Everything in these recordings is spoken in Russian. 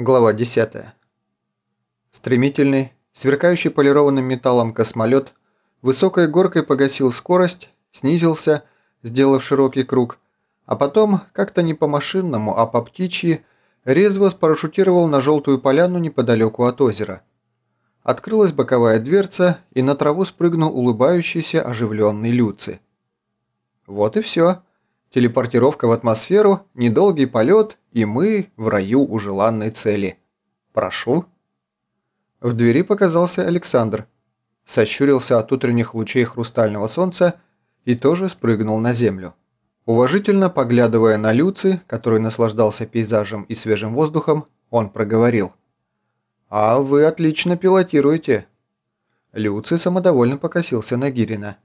Глава 10. Стремительный, сверкающий полированным металлом космолет высокой горкой погасил скорость, снизился, сделав широкий круг, а потом, как-то не по-машинному, а по птичьи, резво спарашютировал на желтую поляну неподалеку от озера. Открылась боковая дверца, и на траву спрыгнул улыбающийся оживленный Люци. Вот и все. Телепортировка в атмосферу, недолгий полет, и мы в раю у желанной цели. Прошу. В двери показался Александр. Сощурился от утренних лучей хрустального солнца и тоже спрыгнул на землю. Уважительно поглядывая на Люци, который наслаждался пейзажем и свежим воздухом, он проговорил. «А вы отлично пилотируете». Люци самодовольно покосился на Гирина.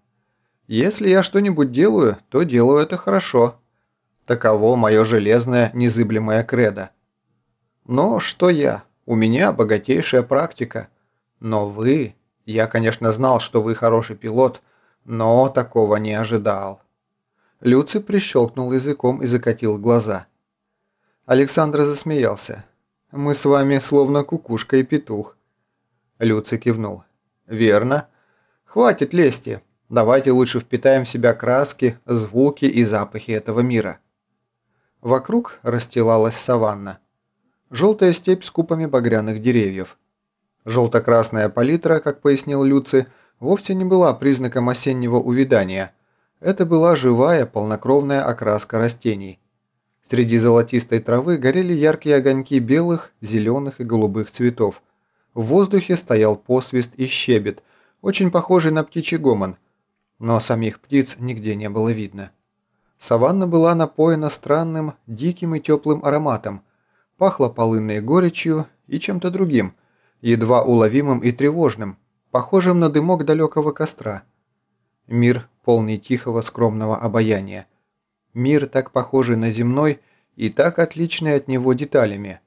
Если я что-нибудь делаю, то делаю это хорошо. Таково мое железное незыблемое кредо. Но что я? У меня богатейшая практика. Но вы... Я, конечно, знал, что вы хороший пилот, но такого не ожидал. Люци прищелкнул языком и закатил глаза. Александр засмеялся. «Мы с вами словно кукушка и петух». Люци кивнул. «Верно. Хватит лести. Давайте лучше впитаем в себя краски, звуки и запахи этого мира. Вокруг расстилалась саванна. Желтая степь с купами багряных деревьев. Желто-красная палитра, как пояснил Люци, вовсе не была признаком осеннего увядания. Это была живая, полнокровная окраска растений. Среди золотистой травы горели яркие огоньки белых, зеленых и голубых цветов. В воздухе стоял посвист и щебет, очень похожий на птичий гомон, но самих птиц нигде не было видно. Саванна была напоена странным, диким и теплым ароматом, пахла полынной горечью и чем-то другим, едва уловимым и тревожным, похожим на дымок далекого костра. Мир, полный тихого скромного обаяния. Мир, так похожий на земной и так отличный от него деталями.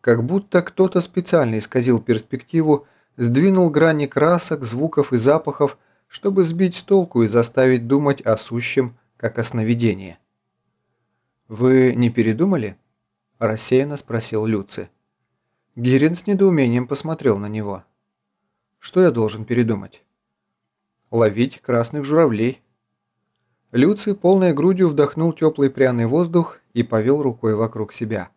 Как будто кто-то специально исказил перспективу, сдвинул грани красок, звуков и запахов, чтобы сбить с толку и заставить думать о сущем, как о сновидении. «Вы не передумали?» – рассеянно спросил Люци. Гирин с недоумением посмотрел на него. «Что я должен передумать?» «Ловить красных журавлей». Люци полной грудью вдохнул теплый пряный воздух и повел рукой вокруг себя.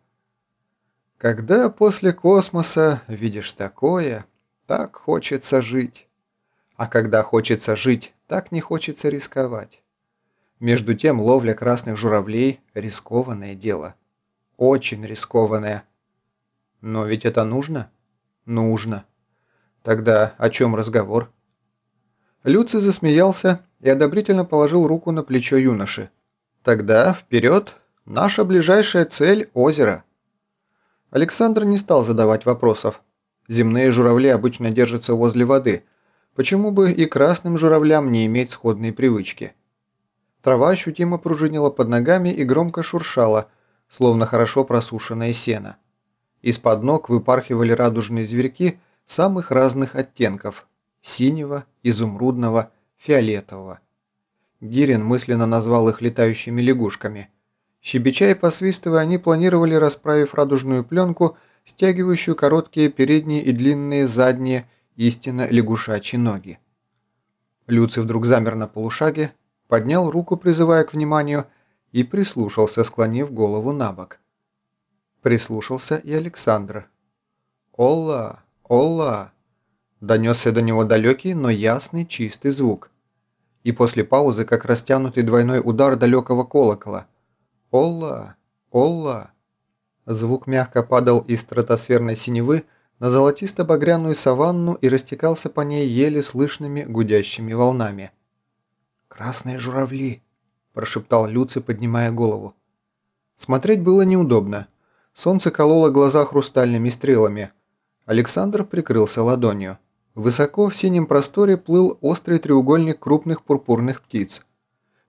«Когда после космоса видишь такое, так хочется жить». А когда хочется жить, так не хочется рисковать. Между тем ловля красных журавлей – рискованное дело. Очень рискованное. Но ведь это нужно? Нужно. Тогда о чем разговор? Люци засмеялся и одобрительно положил руку на плечо юноши. Тогда вперед, наша ближайшая цель – озеро. Александр не стал задавать вопросов. Земные журавли обычно держатся возле воды – Почему бы и красным журавлям не иметь сходной привычки? Трава ощутимо пружинила под ногами и громко шуршала, словно хорошо просушенное сено. Из-под ног выпархивали радужные зверьки самых разных оттенков – синего, изумрудного, фиолетового. Гирин мысленно назвал их летающими лягушками. Щебеча и посвистывая, они планировали, расправив радужную пленку, стягивающую короткие передние и длинные задние – истинно лягушачьи ноги. Люций вдруг замер на полушаге, поднял руку, призывая к вниманию, и прислушался, склонив голову на бок. Прислушался и Александр. «Олла! Олла!» Донесся до него далекий, но ясный, чистый звук. И после паузы, как растянутый двойной удар далекого колокола. «Олла! Олла!» Звук мягко падал из стратосферной синевы, на золотисто-багряную саванну и растекался по ней еле слышными гудящими волнами. «Красные журавли!» – прошептал Люци, поднимая голову. Смотреть было неудобно. Солнце кололо глаза хрустальными стрелами. Александр прикрылся ладонью. Высоко в синем просторе плыл острый треугольник крупных пурпурных птиц.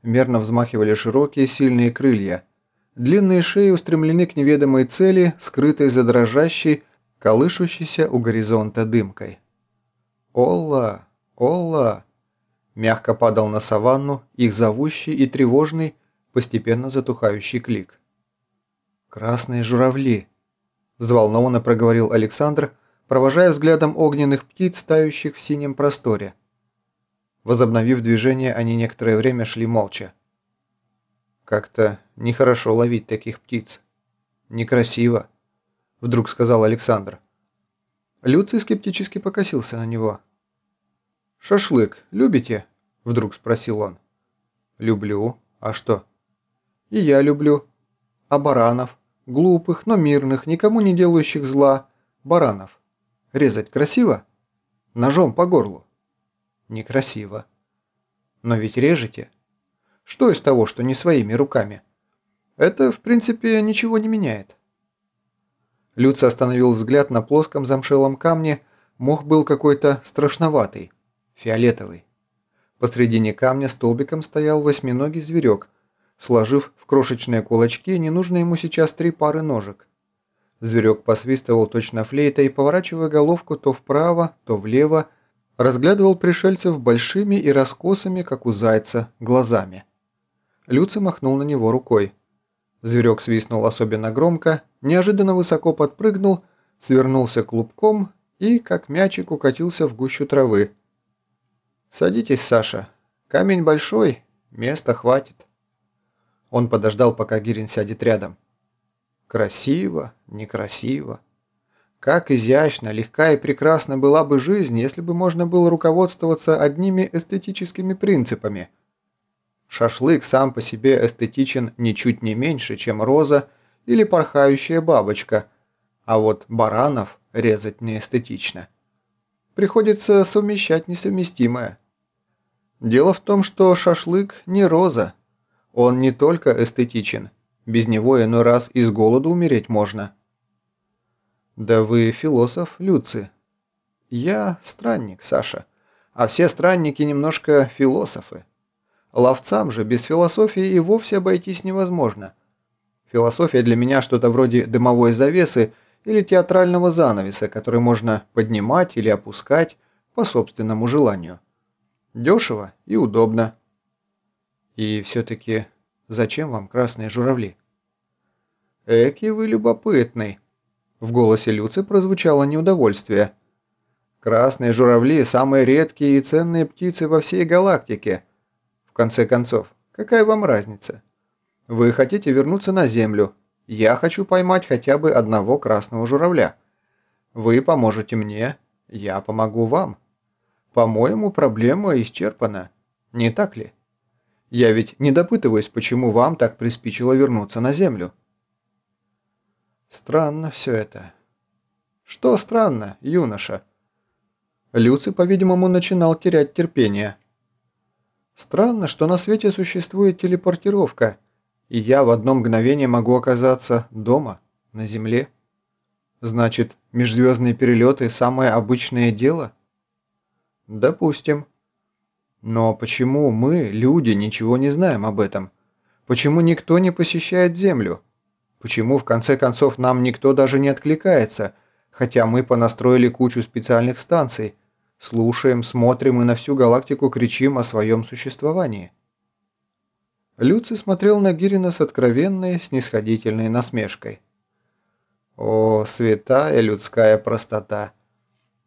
Мерно взмахивали широкие сильные крылья. Длинные шеи устремлены к неведомой цели, скрытой за дрожащей, колышущейся у горизонта дымкой. «Олла! Олла!» Мягко падал на саванну их зовущий и тревожный, постепенно затухающий клик. «Красные журавли!» Взволнованно проговорил Александр, провожая взглядом огненных птиц, тающих в синем просторе. Возобновив движение, они некоторое время шли молча. «Как-то нехорошо ловить таких птиц. Некрасиво», — вдруг сказал Александр. Люций скептически покосился на него. «Шашлык любите?» – вдруг спросил он. «Люблю. А что?» «И я люблю. А баранов? Глупых, но мирных, никому не делающих зла. Баранов. Резать красиво? Ножом по горлу?» «Некрасиво. Но ведь режете. Что из того, что не своими руками? Это, в принципе, ничего не меняет». Люций остановил взгляд на плоском замшелом камне, мох был какой-то страшноватый фиолетовый. Посредине камня столбиком стоял восьминогий зверек, сложив в крошечные кулачки ненужные ему сейчас три пары ножек. Зверек посвистывал точно флейтой, поворачивая головку то вправо, то влево, разглядывал пришельцев большими и раскосами, как у зайца, глазами. Люци махнул на него рукой. Зверек свистнул особенно громко, неожиданно высоко подпрыгнул, свернулся клубком и, как мячик, укатился в гущу травы. «Садитесь, Саша. Камень большой, места хватит». Он подождал, пока Гирин сядет рядом. Красиво, некрасиво. Как изящно, легка и прекрасна была бы жизнь, если бы можно было руководствоваться одними эстетическими принципами. Шашлык сам по себе эстетичен ничуть не меньше, чем роза или порхающая бабочка, а вот баранов резать не эстетично. Приходится совмещать несовместимое. Дело в том, что шашлык не роза. Он не только эстетичен. Без него иной раз из голода умереть можно. Да вы философ, Люци. Я странник, Саша. А все странники немножко философы. Ловцам же без философии и вовсе обойтись невозможно. Философия для меня что-то вроде дымовой завесы или театрального занавеса, который можно поднимать или опускать по собственному желанию. Дешево и удобно. И все-таки зачем вам красные журавли? Эки вы любопытный. В голосе Люци прозвучало неудовольствие. Красные журавли – самые редкие и ценные птицы во всей галактике. В конце концов, какая вам разница? Вы хотите вернуться на Землю. Я хочу поймать хотя бы одного красного журавля. Вы поможете мне, я помогу вам. По-моему, проблема исчерпана. Не так ли? Я ведь не допытываюсь, почему вам так приспичило вернуться на Землю. Странно все это. Что странно, юноша? Люци, по-видимому, начинал терять терпение. Странно, что на свете существует телепортировка, и я в одно мгновение могу оказаться дома, на Земле. Значит, межзвездные перелеты – самое обычное дело – Допустим. Но почему мы, люди, ничего не знаем об этом? Почему никто не посещает Землю? Почему, в конце концов, нам никто даже не откликается, хотя мы понастроили кучу специальных станций, слушаем, смотрим и на всю галактику кричим о своем существовании? Люци смотрел на Гирина с откровенной, снисходительной насмешкой. О, святая людская простота!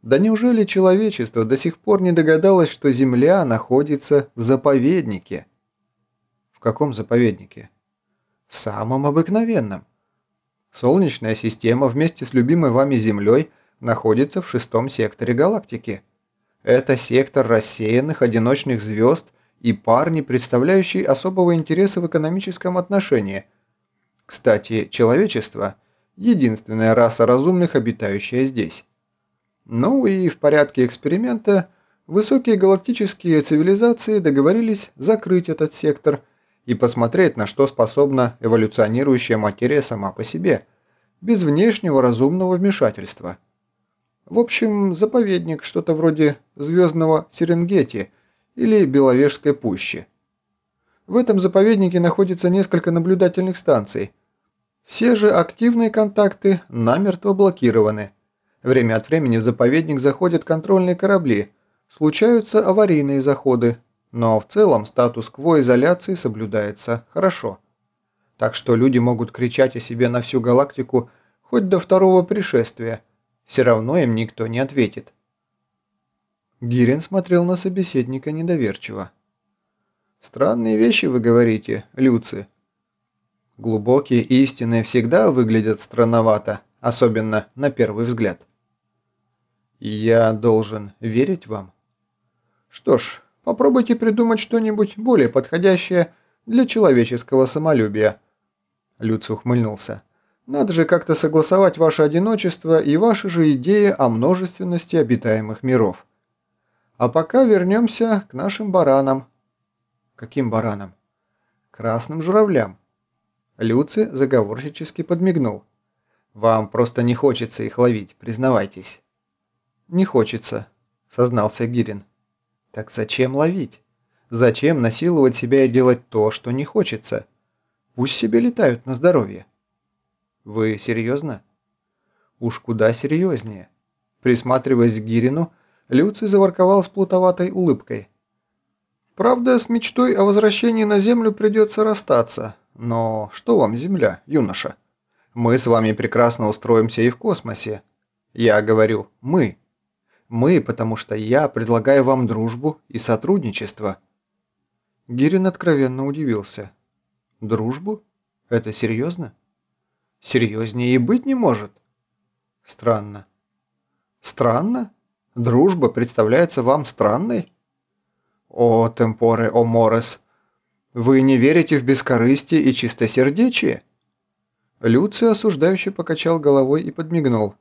Да неужели человечество до сих пор не догадалось, что Земля находится в заповеднике? В каком заповеднике? Самом обыкновенном. Солнечная система вместе с любимой вами Землей находится в шестом секторе галактики. Это сектор рассеянных одиночных звезд и пар, не представляющий особого интереса в экономическом отношении. Кстати, человечество – единственная раса разумных, обитающая здесь. Ну и в порядке эксперимента высокие галактические цивилизации договорились закрыть этот сектор и посмотреть, на что способна эволюционирующая материя сама по себе, без внешнего разумного вмешательства. В общем, заповедник, что-то вроде звездного Серенгети или Беловежской пущи. В этом заповеднике находится несколько наблюдательных станций. Все же активные контакты намертво блокированы – Время от времени в заповедник заходят контрольные корабли, случаются аварийные заходы, но в целом статус-кво изоляции соблюдается хорошо. Так что люди могут кричать о себе на всю галактику хоть до второго пришествия. Все равно им никто не ответит. Гирин смотрел на собеседника недоверчиво. «Странные вещи вы говорите, Люци. Глубокие истины всегда выглядят странновато, особенно на первый взгляд. Я должен верить вам? Что ж, попробуйте придумать что-нибудь более подходящее для человеческого самолюбия. Люци ухмыльнулся. Надо же как-то согласовать ваше одиночество и ваши же идеи о множественности обитаемых миров. А пока вернемся к нашим баранам. Каким баранам? Красным журавлям. Люци заговорщически подмигнул. «Вам просто не хочется их ловить, признавайтесь». «Не хочется», — сознался Гирин. «Так зачем ловить? Зачем насиловать себя и делать то, что не хочется? Пусть себе летают на здоровье». «Вы серьезно?» «Уж куда серьезнее». Присматриваясь к Гирину, Люций заворковал с плутоватой улыбкой. «Правда, с мечтой о возвращении на Землю придется расстаться, но что вам Земля, юноша? Мы с вами прекрасно устроимся и в космосе. Я говорю «мы». Мы, потому что я предлагаю вам дружбу и сотрудничество. Гирин откровенно удивился. Дружбу? Это серьезно? Серьезнее и быть не может. Странно. Странно? Дружба представляется вам странной? О, темпоре, о морес, вы не верите в бескорыстие и чистосердечие?» Люций осуждающе покачал головой и подмигнул.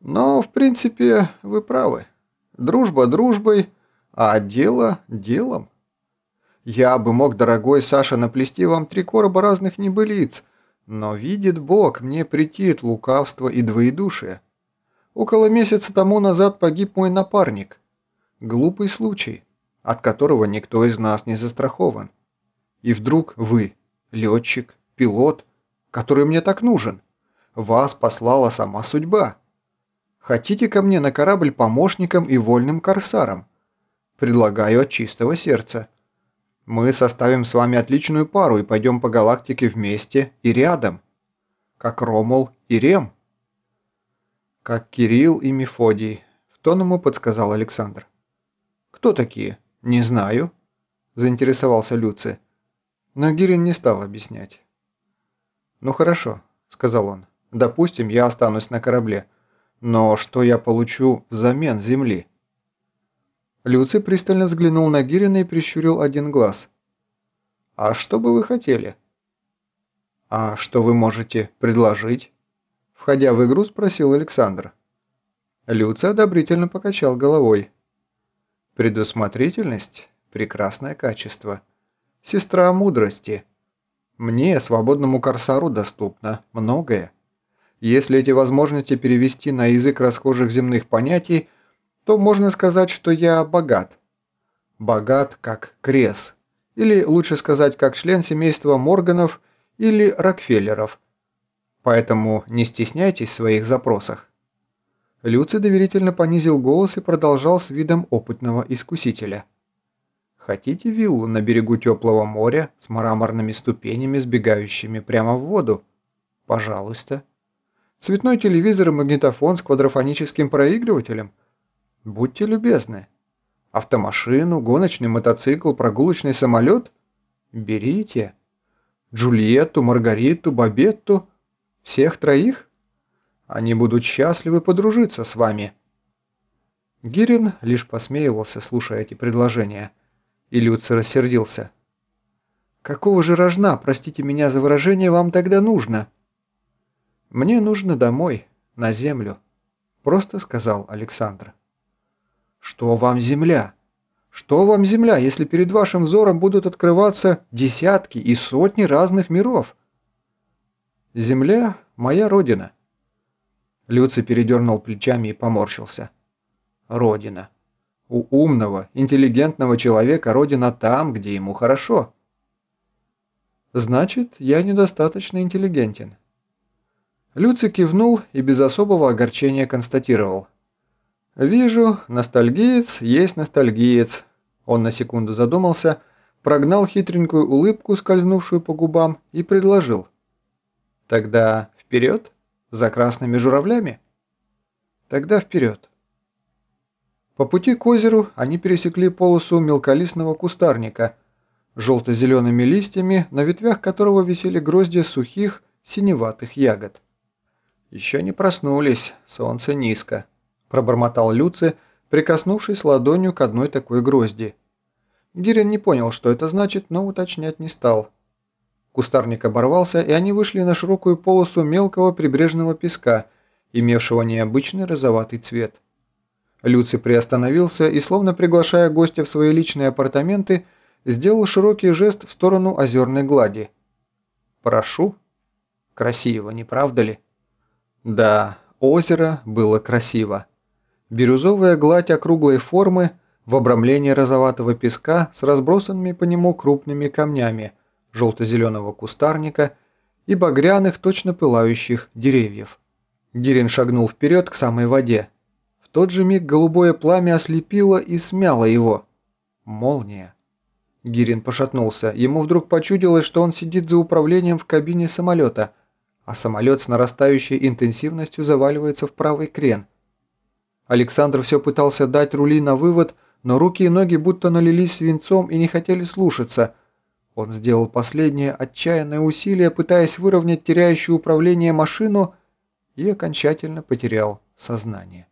«Но, в принципе, вы правы. Дружба дружбой, а дело делом. Я бы мог, дорогой Саша, наплести вам три короба разных небылиц, но, видит Бог, мне претит лукавство и двоедушие. Около месяца тому назад погиб мой напарник. Глупый случай, от которого никто из нас не застрахован. И вдруг вы, летчик, пилот, который мне так нужен, вас послала сама судьба. Хотите ко мне на корабль помощником и вольным корсаром? Предлагаю от чистого сердца. Мы составим с вами отличную пару и пойдем по галактике вместе и рядом. Как Ромул и Рем. Как Кирилл и Мефодий, в тон ему подсказал Александр. Кто такие? Не знаю, заинтересовался Люци. Но Гирин не стал объяснять. «Ну хорошо», — сказал он. «Допустим, я останусь на корабле. Но что я получу взамен Земли?» Люци пристально взглянул на Гирина и прищурил один глаз. «А что бы вы хотели?» «А что вы можете предложить?» Входя в игру, спросил Александр. Люци одобрительно покачал головой. «Предусмотрительность – прекрасное качество» сестра мудрости. Мне, свободному корсару, доступно многое. Если эти возможности перевести на язык расхожих земных понятий, то можно сказать, что я богат. Богат как крес. Или лучше сказать, как член семейства Морганов или Рокфеллеров. Поэтому не стесняйтесь в своих запросах. Люци доверительно понизил голос и продолжал с видом опытного искусителя. Хотите виллу на берегу теплого моря с мраморными ступенями, сбегающими прямо в воду? Пожалуйста. Цветной телевизор и магнитофон с квадрофоническим проигрывателем? Будьте любезны. Автомашину, гоночный мотоцикл, прогулочный самолет? Берите. Джульетту, Маргариту, Бабетту? Всех троих? Они будут счастливы подружиться с вами. Гирин лишь посмеивался, слушая эти предложения – и Люци рассердился. «Какого же рожна, простите меня за выражение, вам тогда нужно?» «Мне нужно домой, на землю», – просто сказал Александр. «Что вам земля? Что вам земля, если перед вашим взором будут открываться десятки и сотни разных миров?» «Земля – моя родина». Люци передернул плечами и поморщился. «Родина. У умного, интеллигентного человека родина там, где ему хорошо. Значит, я недостаточно интеллигентен. Люци кивнул и без особого огорчения констатировал. «Вижу, ностальгиец есть ностальгиец». Он на секунду задумался, прогнал хитренькую улыбку, скользнувшую по губам, и предложил. «Тогда вперед, За красными журавлями? Тогда вперед. По пути к озеру они пересекли полосу мелколистного кустарника, желто-зелеными листьями, на ветвях которого висели гроздья сухих, синеватых ягод. «Еще не проснулись, солнце низко», – пробормотал Люци, прикоснувшись ладонью к одной такой грозди. Гирин не понял, что это значит, но уточнять не стал. Кустарник оборвался, и они вышли на широкую полосу мелкого прибрежного песка, имевшего необычный розоватый цвет. Люци приостановился и, словно приглашая гостя в свои личные апартаменты, сделал широкий жест в сторону озерной глади. «Прошу». Красиво, не правда ли? Да, озеро было красиво. Бирюзовая гладь округлой формы в обрамлении розоватого песка с разбросанными по нему крупными камнями – желто-зеленого кустарника и багряных, точно пылающих деревьев. Гирин шагнул вперед к самой воде. В тот же миг голубое пламя ослепило и смяло его. Молния. Гирин пошатнулся. Ему вдруг почудилось, что он сидит за управлением в кабине самолета, а самолет с нарастающей интенсивностью заваливается в правый крен. Александр все пытался дать рули на вывод, но руки и ноги будто налились свинцом и не хотели слушаться – он сделал последнее отчаянное усилие, пытаясь выровнять теряющую управление машину, и окончательно потерял сознание.